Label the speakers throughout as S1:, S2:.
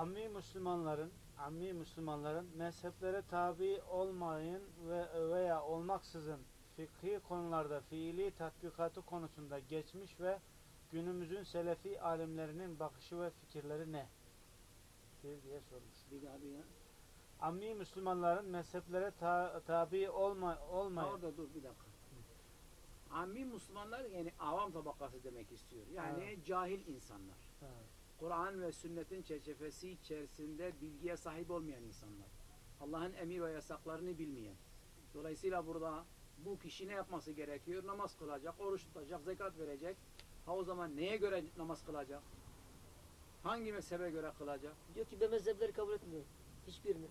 S1: Ammi Müslümanların ammi Müslümanların mezheplere tabi olmayın ve veya olmaksızın fıkhi konularda fiili tatbikatı konusunda geçmiş ve günümüzün selefi alimlerinin bakışı ve fikirleri ne? Bir diye sormuş.
S2: Bir daha bir daha.
S1: Ammi Müslümanların mezheplere ta- tabi olma, olmayın.
S2: Orada dur bir dakika. Ammi Müslümanlar yani avam tabakası demek istiyor. Yani
S1: Evet.
S2: cahil insanlar.
S1: Evet.
S2: Kur'an ve sünnetin çerçevesi içerisinde bilgiye sahip olmayan insanlar. Allah'ın emir ve yasaklarını bilmeyen. Dolayısıyla burada bu kişi ne yapması gerekiyor? Namaz kılacak, oruç tutacak, zekat verecek. Ha o zaman neye göre namaz kılacak? Hangi mezhebe göre kılacak?
S3: Diyor ki ben mezhepleri kabul etmiyorum. Hiçbirini.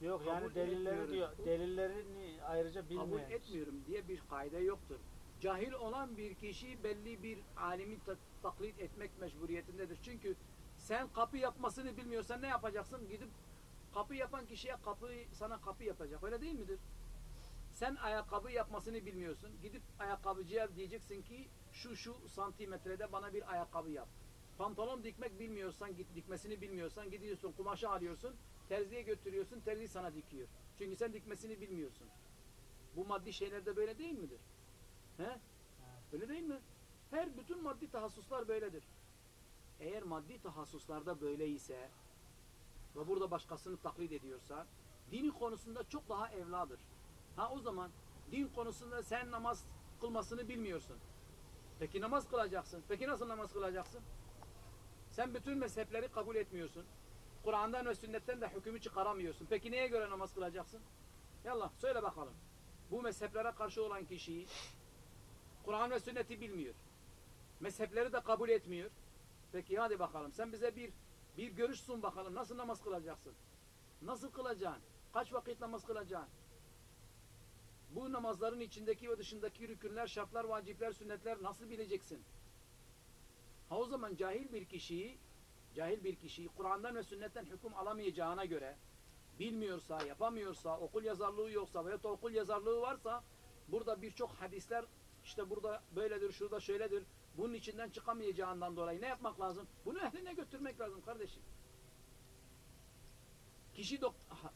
S1: Yok
S2: Kabul
S1: yani delilleri
S2: etmiyoruz.
S1: diyor. Delillerini ayrıca
S2: kabul
S1: bilmeyen.
S2: etmiyorum diye bir kaide yoktur. Cahil olan bir kişi belli bir alimi ta- taklit etmek mecburiyetindedir. Çünkü sen kapı yapmasını bilmiyorsan ne yapacaksın? Gidip kapı yapan kişiye kapı sana kapı yapacak. Öyle değil midir? Sen ayakkabı yapmasını bilmiyorsun. Gidip ayakkabıcıya diyeceksin ki şu şu santimetrede bana bir ayakkabı yap. Pantolon dikmek bilmiyorsan, dikmesini bilmiyorsan gidiyorsun kumaşı alıyorsun, terziye götürüyorsun, terzi sana dikiyor. Çünkü sen dikmesini bilmiyorsun. Bu maddi şeylerde böyle değil midir? He? Öyle değil mi? Her bütün maddi tahassuslar böyledir. Eğer maddi tahassuslarda böyle ise ve burada başkasını taklit ediyorsa dini konusunda çok daha evladır. Ha o zaman din konusunda sen namaz kılmasını bilmiyorsun. Peki namaz kılacaksın. Peki nasıl namaz kılacaksın? Sen bütün mezhepleri kabul etmiyorsun. Kur'an'dan ve sünnetten de hükmü çıkaramıyorsun. Peki neye göre namaz kılacaksın? Yallah söyle bakalım. Bu mezheplere karşı olan kişiyi Kur'an ve sünneti bilmiyor. Mezhepleri de kabul etmiyor. Peki hadi bakalım sen bize bir bir görüş sun bakalım. Nasıl namaz kılacaksın? Nasıl kılacaksın? Kaç vakit namaz kılacaksın? Bu namazların içindeki ve dışındaki rükünler, şartlar, vacipler, sünnetler nasıl bileceksin? Ha o zaman cahil bir kişiyi cahil bir kişiyi Kur'an'dan ve sünnetten hüküm alamayacağına göre bilmiyorsa, yapamıyorsa, okul yazarlığı yoksa veya da okul yazarlığı varsa burada birçok hadisler işte burada böyledir, şurada şöyledir. Bunun içinden çıkamayacağından dolayı ne yapmak lazım? Bunu ehline götürmek lazım kardeşim. Kişi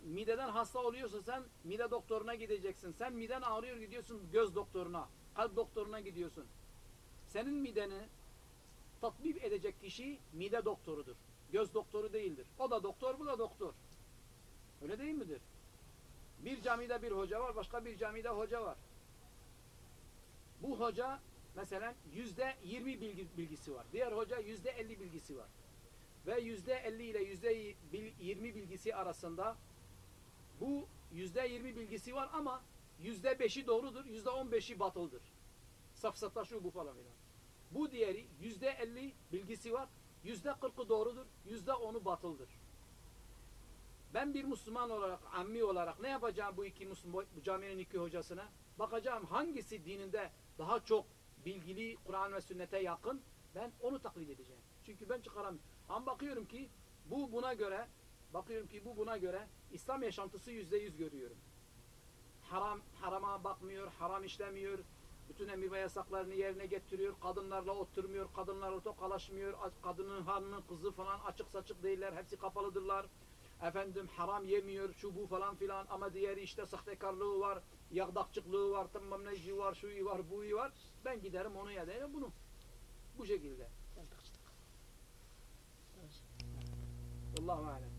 S2: mideden hasta oluyorsa sen mide doktoruna gideceksin. Sen miden ağrıyor gidiyorsun göz doktoruna, kalp doktoruna gidiyorsun. Senin mideni tatbip edecek kişi mide doktorudur. Göz doktoru değildir. O da doktor, bu da doktor. Öyle değil midir? Bir camide bir hoca var, başka bir camide hoca var. Bu hoca mesela yüzde yirmi bilgi, bilgisi var. Diğer hoca yüzde elli bilgisi var. Ve yüzde elli ile yüzde yirmi bilgisi arasında bu yüzde yirmi bilgisi var ama yüzde beşi doğrudur, yüzde on beşi batıldır. Safsata şu bu falan filan. Bu diğeri yüzde elli bilgisi var, yüzde kırkı doğrudur, yüzde onu batıldır. Ben bir Müslüman olarak, ammi olarak ne yapacağım bu iki Müslüman, bu caminin iki hocasına? Bakacağım hangisi dininde daha çok bilgili, Kur'an ve sünnete yakın, ben onu taklit edeceğim. Çünkü ben çıkaramıyorum. Ama bakıyorum ki bu buna göre, bakıyorum ki bu buna göre İslam yaşantısı yüzde yüz görüyorum. Haram, harama bakmıyor, haram işlemiyor, bütün emir ve yasaklarını yerine getiriyor, kadınlarla oturmuyor, kadınlarla tokalaşmıyor, kadının hanının kızı falan açık saçık değiller, hepsi kapalıdırlar. Efendim haram yemiyor, şu bu falan filan ama diğeri işte sahtekarlığı var, yağdakçıklığı var, tamam neci var, şu var, bu var. Ben giderim onu ya bunu. Bu şekilde. Allahu alem.